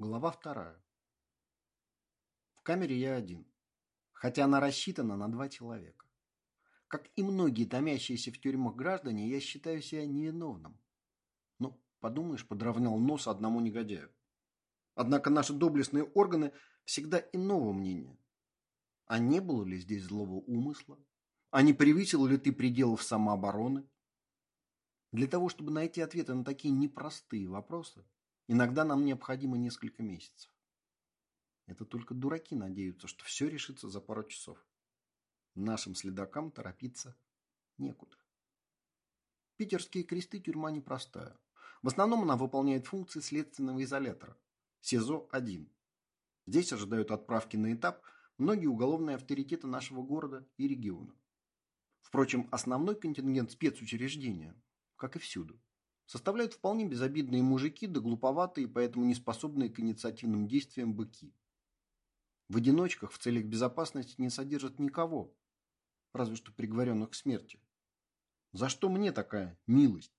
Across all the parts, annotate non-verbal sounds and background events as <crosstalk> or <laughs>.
Глава вторая. В камере я один, хотя она рассчитана на два человека. Как и многие томящиеся в тюрьмах граждане, я считаю себя невиновным. Ну, подумаешь, подровнял нос одному негодяю. Однако наши доблестные органы всегда иного мнения. А не было ли здесь злого умысла? А не превысил ли ты пределов самообороны? Для того, чтобы найти ответы на такие непростые вопросы, Иногда нам необходимо несколько месяцев. Это только дураки надеются, что все решится за пару часов. Нашим следакам торопиться некуда. Питерские кресты тюрьма непростая. В основном она выполняет функции следственного изолятора. СИЗО-1. Здесь ожидают отправки на этап многие уголовные авторитеты нашего города и региона. Впрочем, основной контингент спецучреждения, как и всюду, составляют вполне безобидные мужики, да глуповатые, поэтому не способные к инициативным действиям быки. В одиночках в целях безопасности не содержат никого, разве что приговоренных к смерти. За что мне такая милость?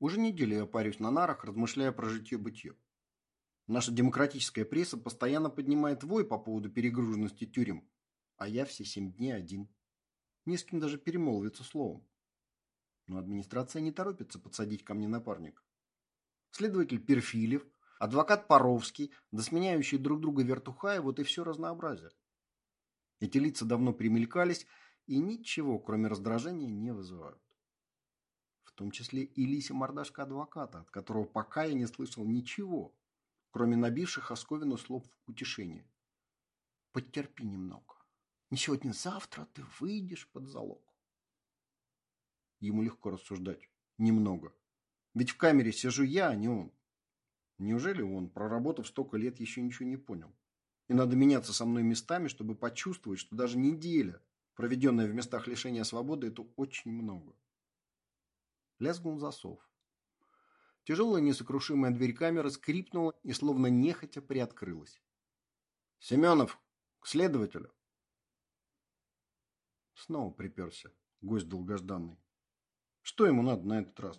Уже неделю я парюсь на нарах, размышляя про житье-бытие. Наша демократическая пресса постоянно поднимает вой по поводу перегруженности тюрем, а я все семь дней один. Не с кем даже перемолвиться словом но администрация не торопится подсадить ко мне напарник. Следователь Перфилев, адвокат Паровский, да сменяющие друг друга вертухаи, вот и все разнообразие. Эти лица давно примелькались и ничего, кроме раздражения, не вызывают. В том числе и Лися мордашка адвоката, от которого пока я не слышал ничего, кроме набивших Осковину слов утешения. Потерпи немного. Не сегодня-завтра ты выйдешь под залог. Ему легко рассуждать. Немного. Ведь в камере сижу я, а не он. Неужели он, проработав столько лет, еще ничего не понял? И надо меняться со мной местами, чтобы почувствовать, что даже неделя, проведенная в местах лишения свободы, это очень много. Лязгнул засов. Тяжелая несокрушимая дверь камеры скрипнула и словно нехотя приоткрылась. «Семенов, к следователю!» Снова приперся, гость долгожданный. Что ему надо на этот раз?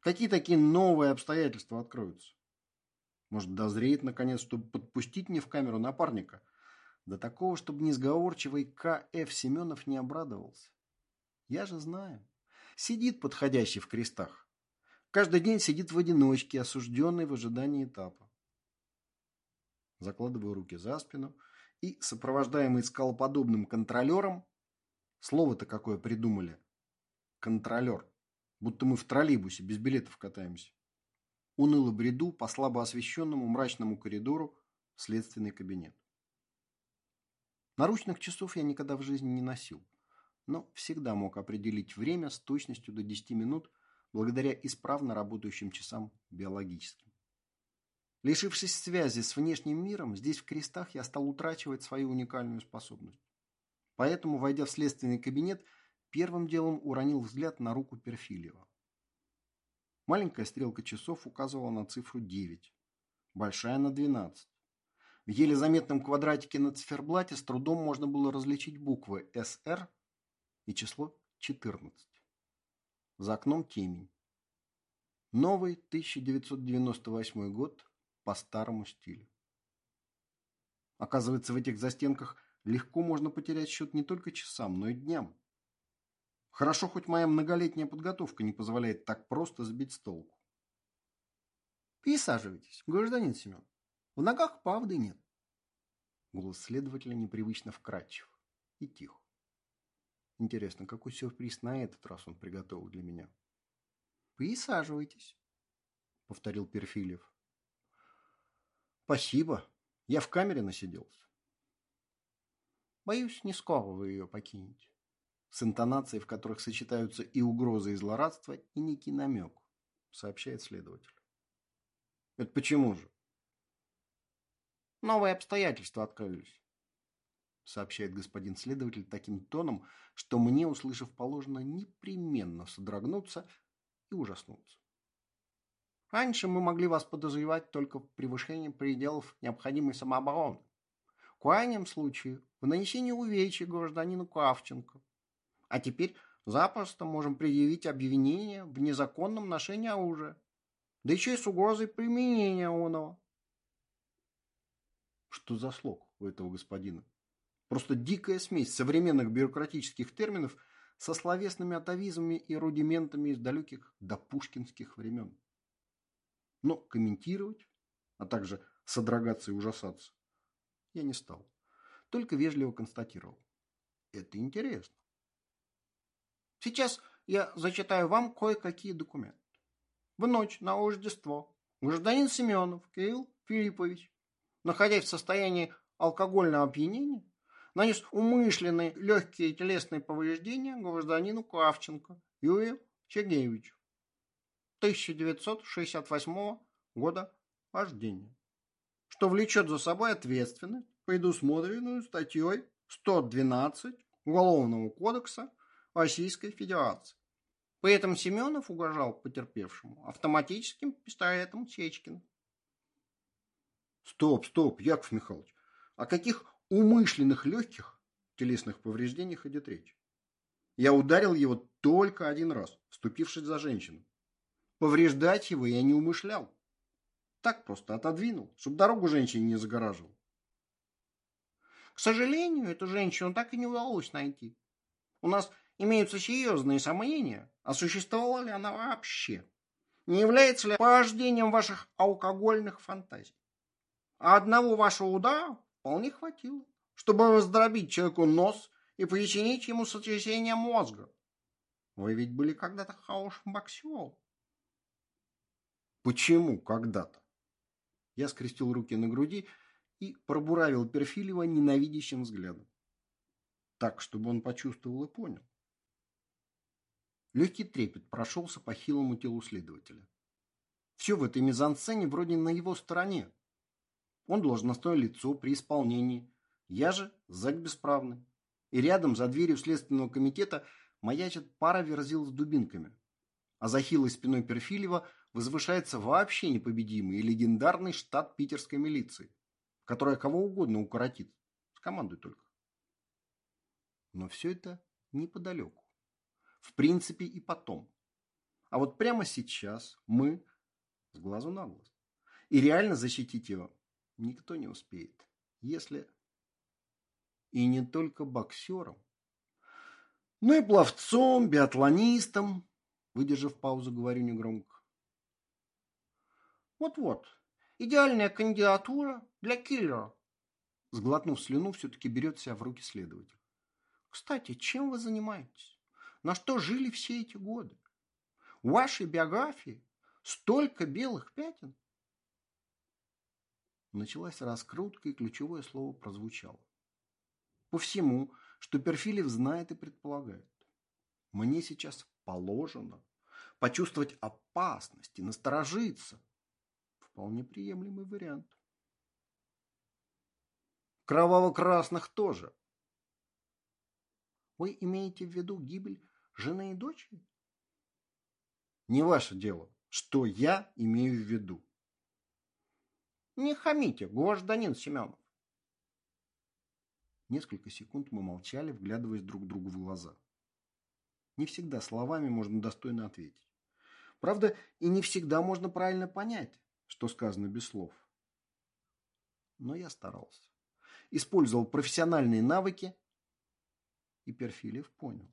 Какие такие новые обстоятельства откроются? Может, дозреет, наконец, чтобы подпустить мне в камеру напарника? До такого, чтобы несговорчивый К.Ф. Семенов не обрадовался. Я же знаю. Сидит подходящий в крестах. Каждый день сидит в одиночке, осужденный в ожидании этапа. Закладываю руки за спину и, сопровождаемый скалоподобным контролером, слово-то какое придумали, контролер. Будто мы в троллейбусе без билетов катаемся. Уныло бреду по слабо освещенному мрачному коридору в следственный кабинет. Наручных часов я никогда в жизни не носил, но всегда мог определить время с точностью до 10 минут благодаря исправно работающим часам биологическим. Лишившись связи с внешним миром, здесь в крестах я стал утрачивать свою уникальную способность. Поэтому, войдя в следственный кабинет, Первым делом уронил взгляд на руку Перфильева. Маленькая стрелка часов указывала на цифру 9, большая на 12. В еле заметном квадратике на циферблате с трудом можно было различить буквы СР и число 14. За окном темень. Новый 1998 год по старому стилю. Оказывается, в этих застенках легко можно потерять счет не только часам, но и дням. Хорошо, хоть моя многолетняя подготовка не позволяет так просто сбить с толку. Присаживайтесь, гражданин Семен. В ногах правды нет. Голос следователя непривычно вкрадчив и тих. Интересно, какой сюрприз на этот раз он приготовил для меня? Присаживайтесь, повторил Перфильев. Спасибо. Я в камере насиделся. Боюсь, не скоро вы ее покинете с интонацией, в которых сочетаются и угрозы, и злорадство, и некий намек, сообщает следователь. Это почему же? Новые обстоятельства открылись, сообщает господин следователь таким тоном, что мне, услышав положено, непременно содрогнуться и ужаснуться. Раньше мы могли вас подозревать только в превышении пределов необходимой самообороны. В крайнем случае, в нанесении увечья гражданину Кравченко – а теперь запросто можем предъявить обвинение в незаконном ношении оружия. да еще и с угрозой применения оного. Что за слог у этого господина? Просто дикая смесь современных бюрократических терминов со словесными атовизмами и рудиментами из далеких до пушкинских времен. Но комментировать, а также содрогаться и ужасаться, я не стал. Только вежливо констатировал. Это интересно. Сейчас я зачитаю вам кое-какие документы. В ночь на Рождество гражданин Семенов Кирилл Филиппович, находясь в состоянии алкогольного опьянения, нанес умышленные легкие телесные повреждения гражданину Кравченко Юрию Сергеевичу 1968 года рождения, что влечет за собой ответственность, предусмотренную статьей 112 Уголовного кодекса Российской Федерации. При этом Семенов угрожал потерпевшему автоматическим пистолетом Сечкина. Стоп, стоп, Яков Михайлович. О каких умышленных легких телесных повреждениях идет речь? Я ударил его только один раз, вступившись за женщину. Повреждать его я не умышлял. Так просто отодвинул, чтобы дорогу женщине не загораживал. К сожалению, эту женщину так и не удалось найти. У нас имеются серьезные сомнения, а существовала ли она вообще. Не является ли порождением ваших алкогольных фантазий? А одного вашего удара вполне хватило, чтобы раздробить человеку нос и причинить ему сотрясение мозга. Вы ведь были когда-то хорошим боксером. Почему когда-то? Я скрестил руки на груди и пробуравил Перфилева ненавидящим взглядом. Так, чтобы он почувствовал и понял. Легкий трепет прошелся по хилому телу следователя. Все в этой мизансцене вроде на его стороне. Он должностное лицо при исполнении. Я же зэк бесправный. И рядом, за дверью Следственного комитета, маячит пара верзил с дубинками. А за хилой спиной Перфилева возвышается вообще непобедимый и легендарный штат питерской милиции, которая кого угодно укоротит. С командой только. Но все это неподалеку в принципе и потом. А вот прямо сейчас мы с глазу на глаз. И реально защитить его никто не успеет, если... И не только боксером, но и пловцом, биатлонистом, выдержав паузу, говорю негромко. Вот-вот, идеальная кандидатура для киллера. Сглотнув слюну, все-таки берет себя в руки следователь. Кстати, чем вы занимаетесь? На что жили все эти годы? В вашей биографии столько белых пятен. Началась раскрутка, и ключевое слово прозвучало. По всему, что Перфилев знает и предполагает. Мне сейчас положено почувствовать опасность и насторожиться. Вполне приемлемый вариант. Кроваво-красных тоже. Вы имеете в виду гибель жены и дочери? Не ваше дело, что я имею в виду. Не хамите, гражданин Семенов. Несколько секунд мы молчали, вглядываясь друг другу в глаза. Не всегда словами можно достойно ответить. Правда, и не всегда можно правильно понять, что сказано без слов. Но я старался. Использовал профессиональные навыки, и Перфилев понял.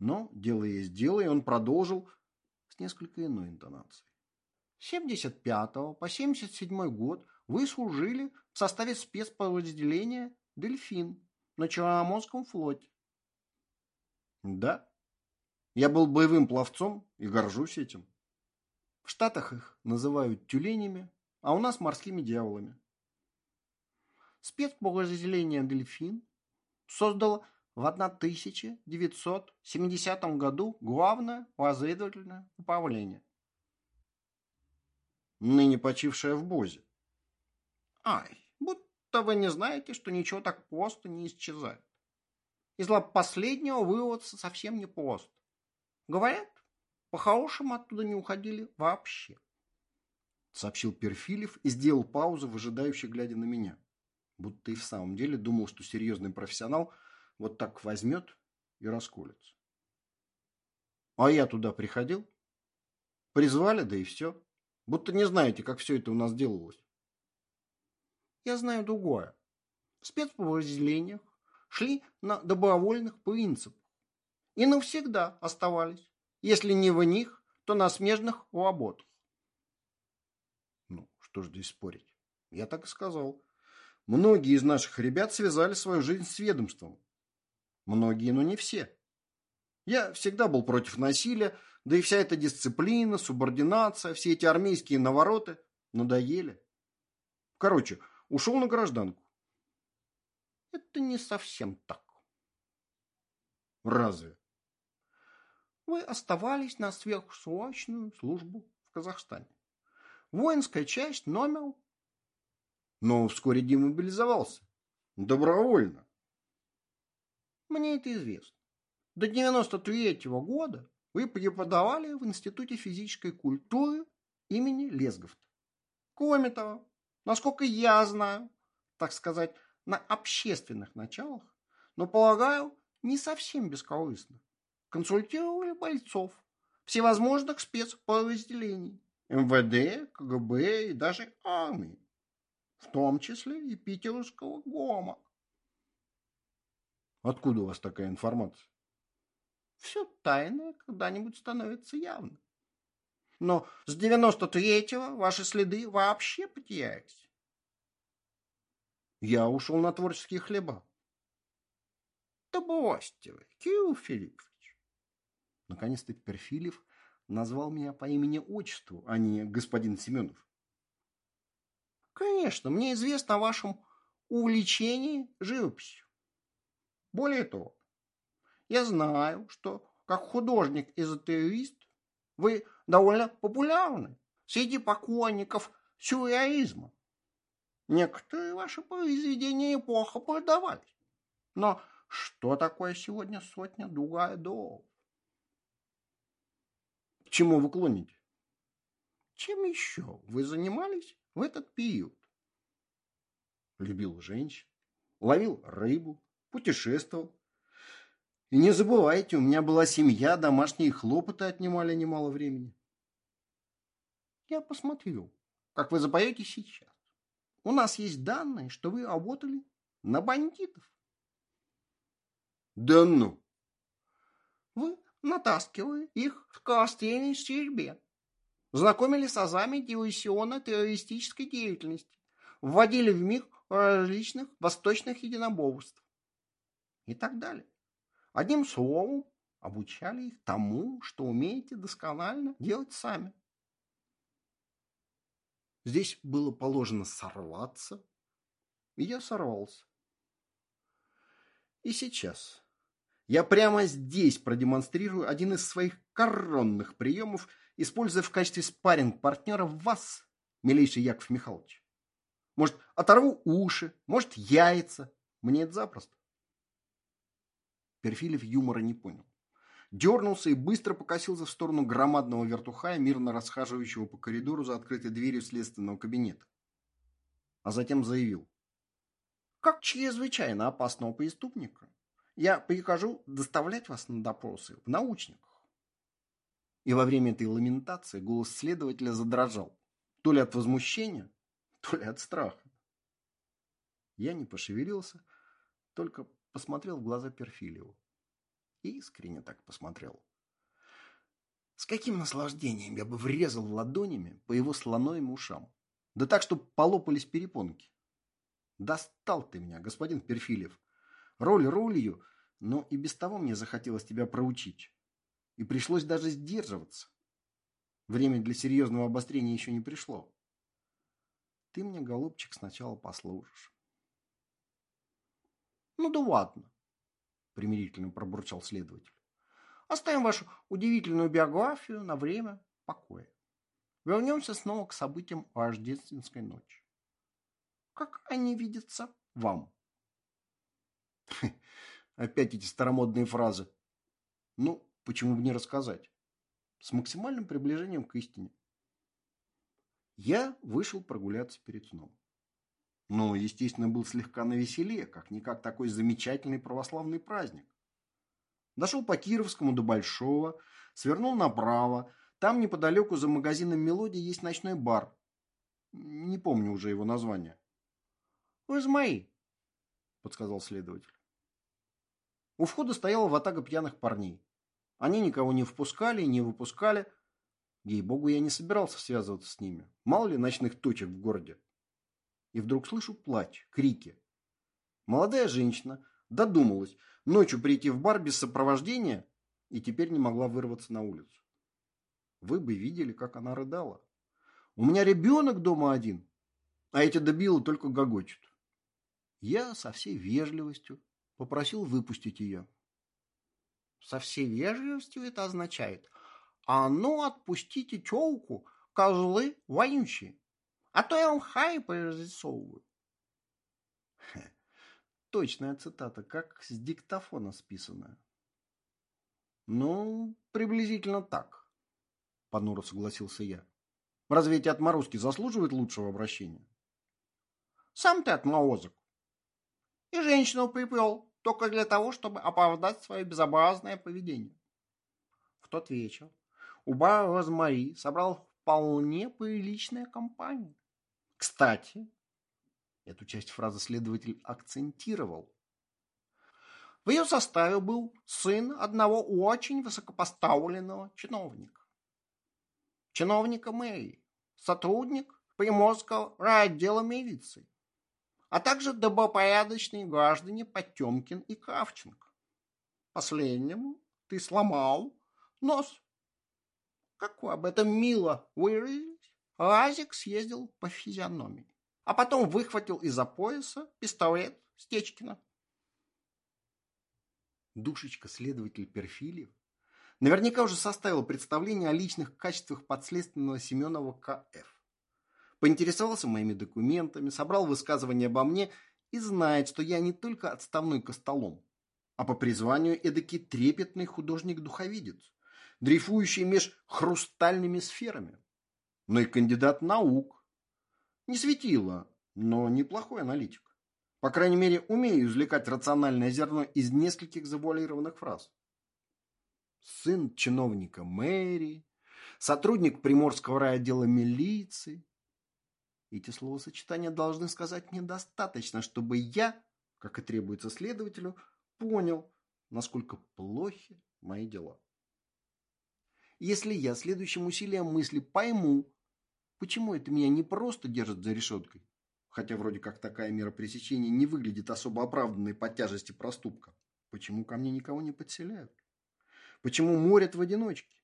Но дело есть дело, и он продолжил с несколько иной интонацией. С 75 по 77 год вы служили в составе спецподразделения «Дельфин» на Черноморском флоте. Да, я был боевым пловцом и горжусь этим. В Штатах их называют тюленями, а у нас морскими дьяволами. Спецподразделение «Дельфин» создало в 1970 году Главное разведывательное управление. Ныне почившее в Бозе. Ай, будто вы не знаете, что ничего так просто не исчезает. Из лап последнего вырваться совсем не просто. Говорят, по-хорошему оттуда не уходили вообще. Сообщил Перфилев и сделал паузу, выжидающий, глядя на меня. Будто и в самом деле думал, что серьезный профессионал – вот так возьмет и расколется. А я туда приходил? Призвали, да и все. Будто не знаете, как все это у нас делалось. Я знаю другое. В спецподразделениях шли на добровольных принципах и навсегда оставались, если не в них, то на смежных работах. Ну, что ж здесь спорить? Я так и сказал. Многие из наших ребят связали свою жизнь с ведомством. Многие, но не все. Я всегда был против насилия, да и вся эта дисциплина, субординация, все эти армейские навороты надоели. Короче, ушел на гражданку. Это не совсем так. Разве? Вы оставались на сверхсрочную службу в Казахстане. Воинская часть номер... Но вскоре демобилизовался. Добровольно. Мне это известно. До 93 -го года вы преподавали в Институте физической культуры имени Лесговта. Кроме того, насколько я знаю, так сказать, на общественных началах, но, полагаю, не совсем бескорыстно, консультировали бойцов всевозможных спецподразделений, МВД, КГБ и даже армии, в том числе и питерского ГОМа. Откуда у вас такая информация? Все тайное когда-нибудь становится явным. Но с 93-го ваши следы вообще потерялись. Я ушел на творческие хлеба. Да бросьте вы, Кирилл Филиппович. Наконец-то Перфилев назвал меня по имени-отчеству, а не господин Семенов. Конечно, мне известно о вашем увлечении живописью. Более того, я знаю, что как художник-эзотерист вы довольно популярны среди поклонников сюрреализма. Некоторые ваши произведения неплохо продавались. Но что такое сегодня сотня другая долларов? К чему вы клоните? Чем еще вы занимались в этот период? Любил женщин, ловил рыбу, путешествовал, и не забывайте, у меня была семья, домашние хлопоты отнимали немало времени. Я посмотрю, как вы запоете сейчас. У нас есть данные, что вы работали на бандитов. Да ну! Вы натаскивали их в костельной стрельбе, знакомили с азами диверсионно-террористической деятельности, вводили в мир различных восточных единоборств и так далее. Одним словом, обучали их тому, что умеете досконально делать сами. Здесь было положено сорваться, и я сорвался. И сейчас я прямо здесь продемонстрирую один из своих коронных приемов, используя в качестве спарринг-партнера вас, милейший Яков Михайлович. Может, оторву уши, может, яйца. Мне это запросто. Перфилев юмора не понял. Дернулся и быстро покосился в сторону громадного вертухая, мирно расхаживающего по коридору за открытой дверью следственного кабинета. А затем заявил. Как чрезвычайно опасного преступника я прикажу доставлять вас на допросы в научниках. И во время этой ламентации голос следователя задрожал. То ли от возмущения, то ли от страха. Я не пошевелился, только посмотрел в глаза Перфилеву. Искренне так посмотрел. С каким наслаждением я бы врезал ладонями по его слоновым ушам. Да так, чтобы полопались перепонки. Достал ты меня, господин Перфилев. Роль ролью, но и без того мне захотелось тебя проучить. И пришлось даже сдерживаться. Время для серьезного обострения еще не пришло. Ты мне, голубчик, сначала послужишь. Ну да ладно, примирительно пробурчал следователь. Оставим вашу удивительную биографию на время покоя. Вернемся снова к событиям рождественской ночи. Как они видятся вам? <laughs> Опять эти старомодные фразы. Ну, почему бы не рассказать? С максимальным приближением к истине. Я вышел прогуляться перед сном. Но, естественно, был слегка навеселе, как-никак такой замечательный православный праздник. Дошел по Кировскому до Большого, свернул направо, Там неподалеку за магазином «Мелодия» есть ночной бар. Не помню уже его название. «Вы же мои», — подсказал следователь. У входа стояла ватага пьяных парней. Они никого не впускали и не выпускали. Ей-богу, я не собирался связываться с ними. Мало ли ночных точек в городе. И вдруг слышу плач, крики. Молодая женщина додумалась ночью прийти в бар без сопровождения и теперь не могла вырваться на улицу. Вы бы видели, как она рыдала. У меня ребенок дома один, а эти добилы только гогочут. Я со всей вежливостью попросил выпустить ее. Со всей вежливостью это означает, а ну отпустите телку, козлы вонючие, а то я вам хайпы разрисовываю. <laughs> Точная цитата, как с диктофона списанная. Ну, приблизительно так, понуро согласился я. Разве эти отморозки заслуживают лучшего обращения? Сам ты отморозок. И женщину приплел только для того, чтобы оправдать свое безобразное поведение. В тот вечер у бара Розмари собрал вполне приличная компания. Кстати, эту часть фразы следователь акцентировал, в ее составе был сын одного очень высокопоставленного чиновника. Чиновника мэрии, сотрудник Приморского райотдела милиции, а также добропорядочные граждане Потемкин и Кравченко. Последнему ты сломал нос. Как вы об этом мило выразились, Разик съездил по физиономии, а потом выхватил из-за пояса пистолет Стечкина душечка-следователь Перфильев, наверняка уже составил представление о личных качествах подследственного Семенова К.Ф. Поинтересовался моими документами, собрал высказывания обо мне и знает, что я не только отставной костолом, а по призванию эдакий трепетный художник-духовидец, дрейфующий меж хрустальными сферами, но и кандидат наук. Не светило, но неплохой аналитик. По крайней мере, умею извлекать рациональное зерно из нескольких завуалированных фраз. Сын чиновника мэрии, сотрудник Приморского райотдела милиции. Эти словосочетания должны сказать мне достаточно, чтобы я, как и требуется следователю, понял, насколько плохи мои дела. Если я следующим усилием мысли пойму, почему это меня не просто держит за решеткой, хотя вроде как такая мера пресечения не выглядит особо оправданной по тяжести проступка. Почему ко мне никого не подселяют? Почему морят в одиночке?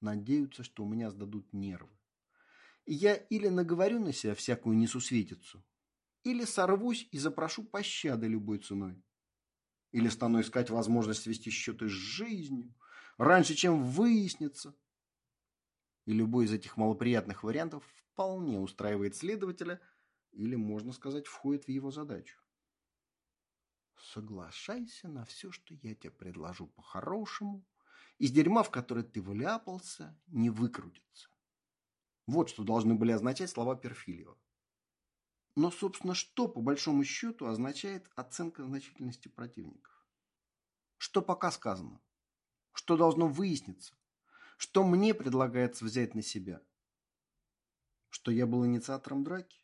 Надеются, что у меня сдадут нервы. И я или наговорю на себя всякую несусветицу, или сорвусь и запрошу пощады любой ценой. Или стану искать возможность вести счеты с жизнью, раньше, чем выяснится. И любой из этих малоприятных вариантов вполне устраивает следователя или, можно сказать, входит в его задачу. Соглашайся на все, что я тебе предложу по-хорошему. Из дерьма, в которое ты вляпался, не выкрутится. Вот что должны были означать слова Перфильева. Но, собственно, что, по большому счету, означает оценка значительности противников? Что пока сказано? Что должно выясниться? Что мне предлагается взять на себя – что я был инициатором драки.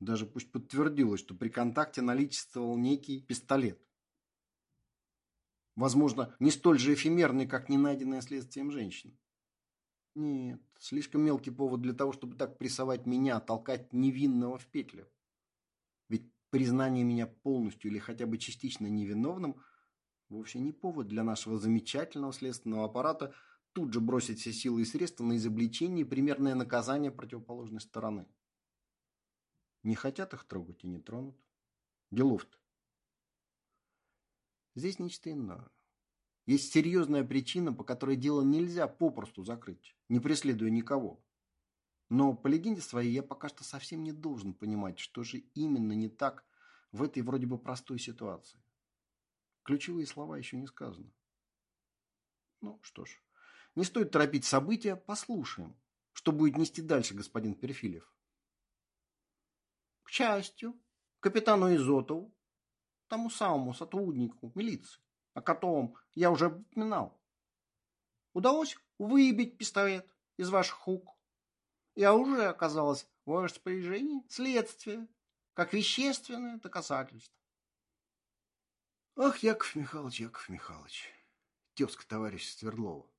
Даже пусть подтвердилось, что при контакте наличествовал некий пистолет. Возможно, не столь же эфемерный, как не найденная следствием женщина. Нет, слишком мелкий повод для того, чтобы так прессовать меня, толкать невинного в петлю. Ведь признание меня полностью или хотя бы частично невиновным вовсе не повод для нашего замечательного следственного аппарата – тут же бросить все силы и средства на изобличение и примерное наказание противоположной стороны. Не хотят их трогать и не тронут. Делов-то. Здесь нечто иное. Есть серьезная причина, по которой дело нельзя попросту закрыть, не преследуя никого. Но по легенде своей я пока что совсем не должен понимать, что же именно не так в этой вроде бы простой ситуации. Ключевые слова еще не сказаны. Ну что ж, не стоит торопить события, послушаем, что будет нести дальше господин Перфильев. К счастью, капитану Изотову, тому самому сотруднику милиции, о котором я уже упоминал, удалось выбить пистолет из ваших рук. И оружие оказалось в распоряжении следствия, как вещественное доказательство. Ах, Яков Михайлович, Яков Михайлович, тезка товарища Свердлова.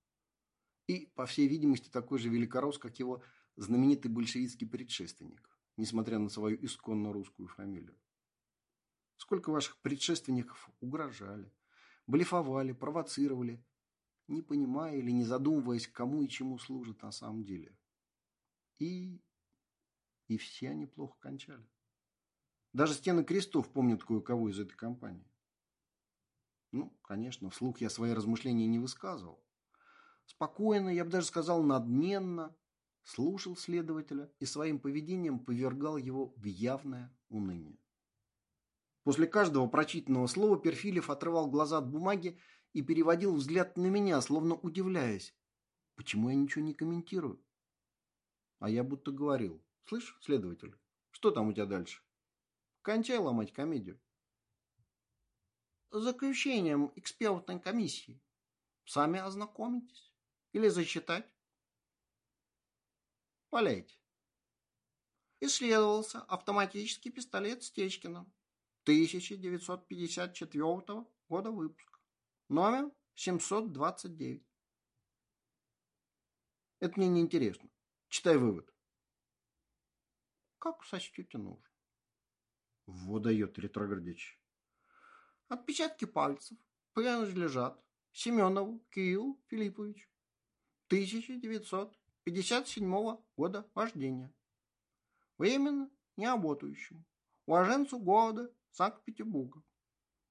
И, по всей видимости, такой же великорос, как его знаменитый большевистский предшественник, несмотря на свою исконно русскую фамилию. Сколько ваших предшественников угрожали, блефовали, провоцировали, не понимая или не задумываясь, кому и чему служат на самом деле. И... и все они плохо кончали. Даже стены крестов помнят кое-кого из этой компании. Ну, конечно, вслух я свои размышления не высказывал. Спокойно, я бы даже сказал надменно, слушал следователя и своим поведением повергал его в явное уныние. После каждого прочитанного слова Перфилев отрывал глаза от бумаги и переводил взгляд на меня, словно удивляясь, почему я ничего не комментирую. А я будто говорил, слышь, следователь, что там у тебя дальше? Кончай ломать комедию. Заключением экспертной комиссии. Сами ознакомитесь. Или зачитать. Валяйте. Исследовался автоматический пистолет Стечкина 1954 года выпуска. Номер 729. Это мне не интересно. Читай вывод. Как сочтете нужно. Вот дает ретроградич. Отпечатки пальцев принадлежат Семенову Кириллу Филипповичу. 1957 года рождения. Временно не работающему. Уроженцу города Санкт-Петербурга.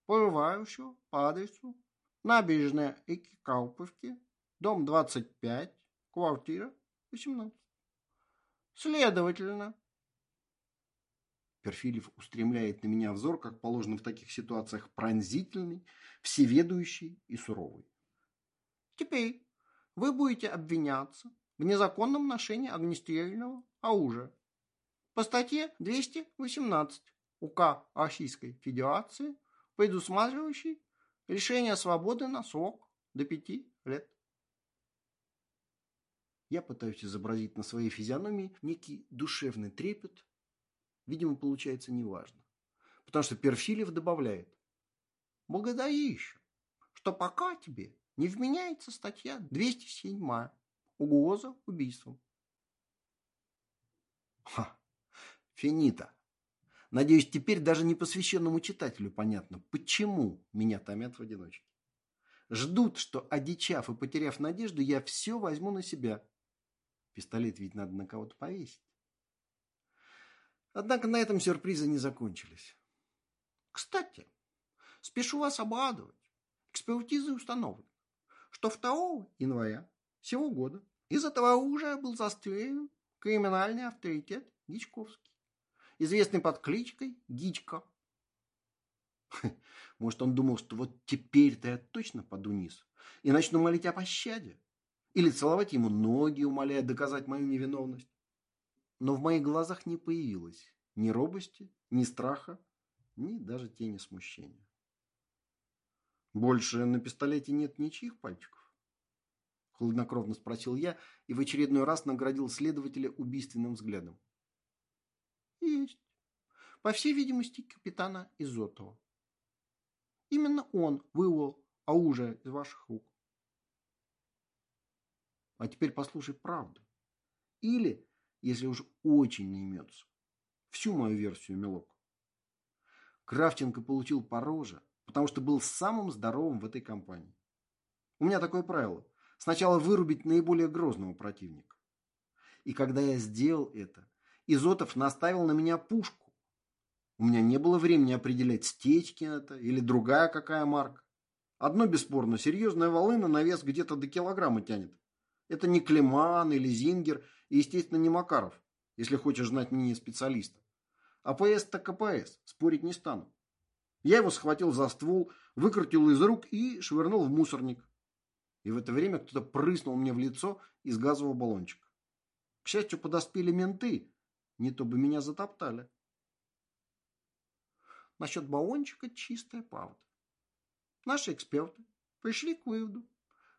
Проживающего по адресу Набережная Эки Карповки, дом 25, квартира 18. Следовательно, Перфилев устремляет на меня взор, как положено в таких ситуациях, пронзительный, всеведущий и суровый. Теперь вы будете обвиняться в незаконном ношении огнестрельного оружия по статье 218 УК Российской Федерации, предусматривающей лишение свободы на срок до пяти лет. Я пытаюсь изобразить на своей физиономии некий душевный трепет. Видимо, получается неважно. Потому что Перфилев добавляет. Благодарю еще, что пока тебе не вменяется статья 207 угроза убийством. Ха, финита. Надеюсь, теперь даже непосвященному читателю понятно, почему меня томят в одиночке. Ждут, что, одичав и потеряв надежду, я все возьму на себя. Пистолет ведь надо на кого-то повесить. Однако на этом сюрпризы не закончились. Кстати, спешу вас обрадовать. Экспертизы установлено, что 2 января сего года из этого оружия был застрелен криминальный авторитет Гичковский, известный под кличкой Гичка. Может, он думал, что вот теперь-то я точно паду низ и начну молить о пощаде. Или целовать ему ноги, умоляя доказать мою невиновность. Но в моих глазах не появилось ни робости, ни страха, ни даже тени смущения. Больше на пистолете нет ничьих пальчиков? Хладнокровно спросил я и в очередной раз наградил следователя убийственным взглядом. Есть. По всей видимости, капитана Изотова. Именно он вывел оружие из ваших рук. А теперь послушай правду. Или, если уж очень не имется, всю мою версию, милок. Кравченко получил по роже, потому что был самым здоровым в этой компании. У меня такое правило. Сначала вырубить наиболее грозного противника. И когда я сделал это, Изотов наставил на меня пушку. У меня не было времени определять, Стечкин это или другая какая марка. Одно бесспорно, серьезная волына на вес где-то до килограмма тянет. Это не Клеман или Зингер, и, естественно, не Макаров, если хочешь знать мнение специалиста. АПС так КПС, спорить не стану. Я его схватил за ствол, выкрутил из рук и швырнул в мусорник. И в это время кто-то прыснул мне в лицо из газового баллончика. К счастью, подоспели менты, не то бы меня затоптали. Насчет баллончика чистая правда. Наши эксперты пришли к выводу,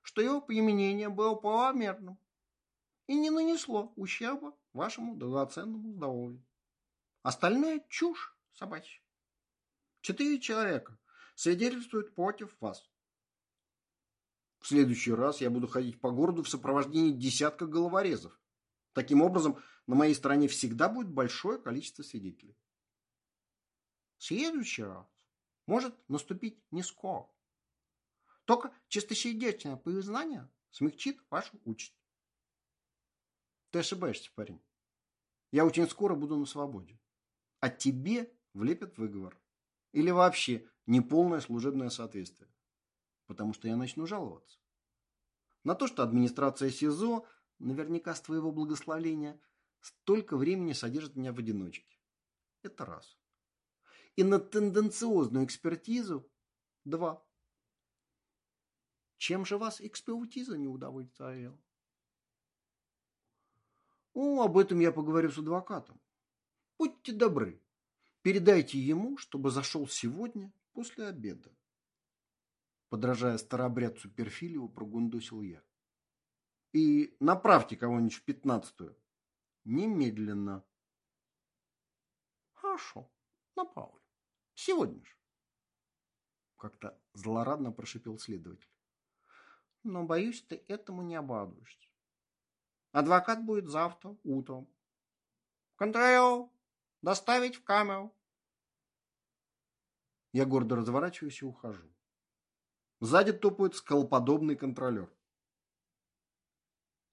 что его применение было правомерным и не нанесло ущерба вашему драгоценному здоровью. Остальное чушь собачья. Четыре человека свидетельствуют против вас. В следующий раз я буду ходить по городу в сопровождении десятка головорезов. Таким образом, на моей стороне всегда будет большое количество свидетелей. Следующий раз может наступить не скоро. Только чистосердечное признание смягчит вашу участь. Ты ошибаешься, парень. Я очень скоро буду на свободе. А тебе влепят выговор. Или вообще неполное служебное соответствие. Потому что я начну жаловаться. На то, что администрация СИЗО, наверняка с твоего благословения, столько времени содержит меня в одиночке. Это раз. И на тенденциозную экспертизу – два. Чем же вас экспертиза не удовлетворила? О, об этом я поговорю с адвокатом. Будьте добры, передайте ему, чтобы зашел сегодня после обеда. Подражая старообрядцу Перфилеву, прогундосил я. И направьте кого-нибудь в пятнадцатую. Немедленно. Хорошо, направлю. Сегодня же. Как-то злорадно прошипел следователь. Но, боюсь, ты этому не обрадуешься. Адвокат будет завтра утром. Контролер, доставить в камеру. Я гордо разворачиваюсь и ухожу. Сзади топает скалоподобный контролер.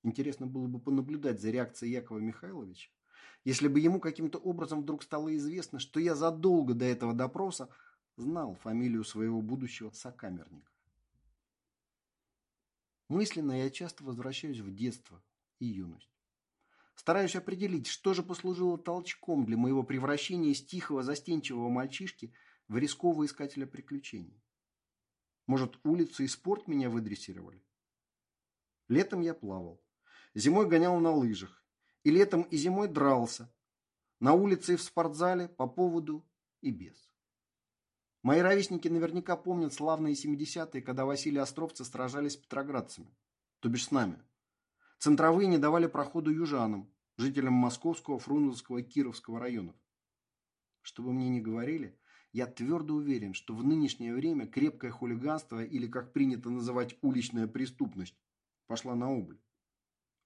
Интересно было бы понаблюдать за реакцией Якова Михайловича, если бы ему каким-то образом вдруг стало известно, что я задолго до этого допроса знал фамилию своего будущего сокамерника. Мысленно я часто возвращаюсь в детство и юность. Стараюсь определить, что же послужило толчком для моего превращения из тихого застенчивого мальчишки в рискового искателя приключений. Может, улица и спорт меня выдрессировали? Летом я плавал. Зимой гонял на лыжах. И летом, и зимой дрался. На улице и в спортзале, по поводу и без. Мои ровесники наверняка помнят славные 70-е, когда Василий Островцы сражались с петроградцами, то бишь с нами. Центровые не давали проходу южанам, жителям Московского, Фрунзенского Кировского районов. Что бы мне ни говорили, я твердо уверен, что в нынешнее время крепкое хулиганство, или, как принято называть, уличная преступность, пошла на убыль.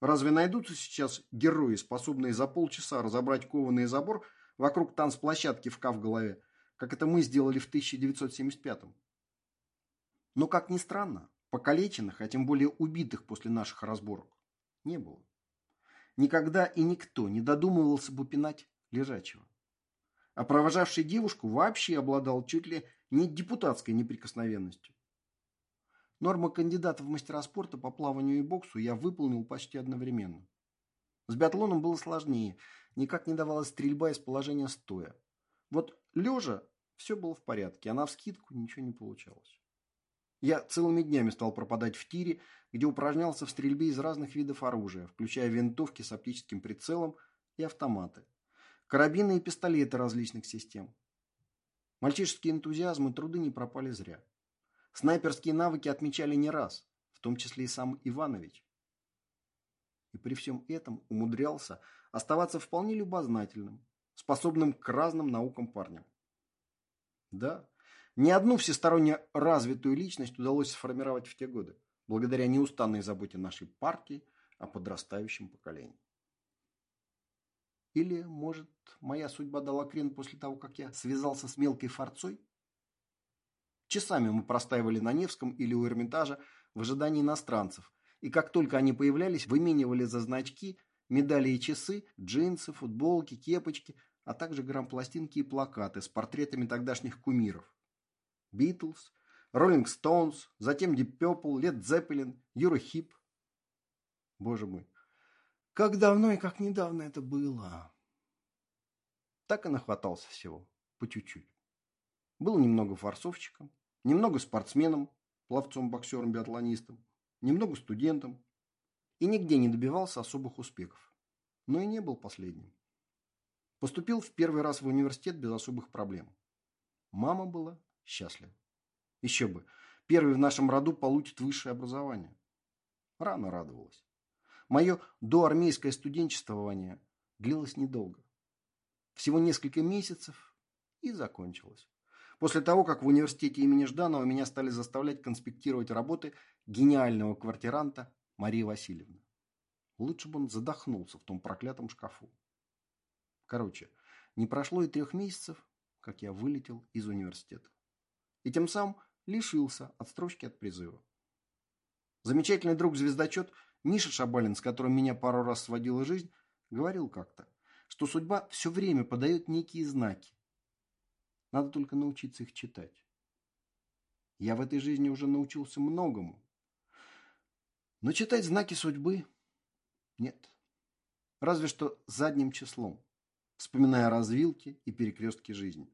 Разве найдутся сейчас герои, способные за полчаса разобрать кованый забор вокруг танцплощадки в К в голове, как это мы сделали в 1975-м. Но, как ни странно, покалеченных, а тем более убитых после наших разборок, не было. Никогда и никто не додумывался бы пинать лежачего. А провожавший девушку вообще обладал чуть ли не депутатской неприкосновенностью. Нормы кандидата в мастера спорта по плаванию и боксу я выполнил почти одновременно. С биатлоном было сложнее, никак не давалась стрельба из положения стоя. Вот лежа все было в порядке, а навскидку ничего не получалось. Я целыми днями стал пропадать в тире, где упражнялся в стрельбе из разных видов оружия, включая винтовки с оптическим прицелом и автоматы, карабины и пистолеты различных систем. Мальчишеские энтузиазмы и труды не пропали зря. Снайперские навыки отмечали не раз, в том числе и сам Иванович. И при всем этом умудрялся оставаться вполне любознательным, способным к разным наукам парням. Да, ни одну всесторонне развитую личность удалось сформировать в те годы, благодаря неустанной заботе нашей партии о подрастающем поколении. Или, может, моя судьба дала крен после того, как я связался с мелкой форцой? Часами мы простаивали на Невском или у Эрмитажа в ожидании иностранцев, и как только они появлялись, выменивали за значки медали и часы, джинсы, футболки, кепочки, а также грампластинки и плакаты с портретами тогдашних кумиров. Битлз, Роллинг Стоунс, затем Deep Purple, Led Zeppelin, Юра Хип. Боже мой, как давно и как недавно это было. Так и нахватался всего, по чуть-чуть. Был немного форсовщиком, немного спортсменом, пловцом, биатлонистом, немного студентом. И нигде не добивался особых успехов. Но и не был последним. Поступил в первый раз в университет без особых проблем. Мама была счастлива. Еще бы, первый в нашем роду получит высшее образование. рано радовалась. Мое доармейское студенчествование длилось недолго. Всего несколько месяцев и закончилось. После того, как в университете имени Жданова меня стали заставлять конспектировать работы гениального квартиранта Марии Васильевны. Лучше бы он задохнулся в том проклятом шкафу. Короче, не прошло и трех месяцев, как я вылетел из университета. И тем самым лишился отстрочки от призыва. Замечательный друг-звездочет Миша Шабалин, с которым меня пару раз сводила жизнь, говорил как-то, что судьба все время подает некие знаки. Надо только научиться их читать. Я в этой жизни уже научился многому. Но читать знаки судьбы нет. Разве что задним числом, вспоминая развилки и перекрестки жизни.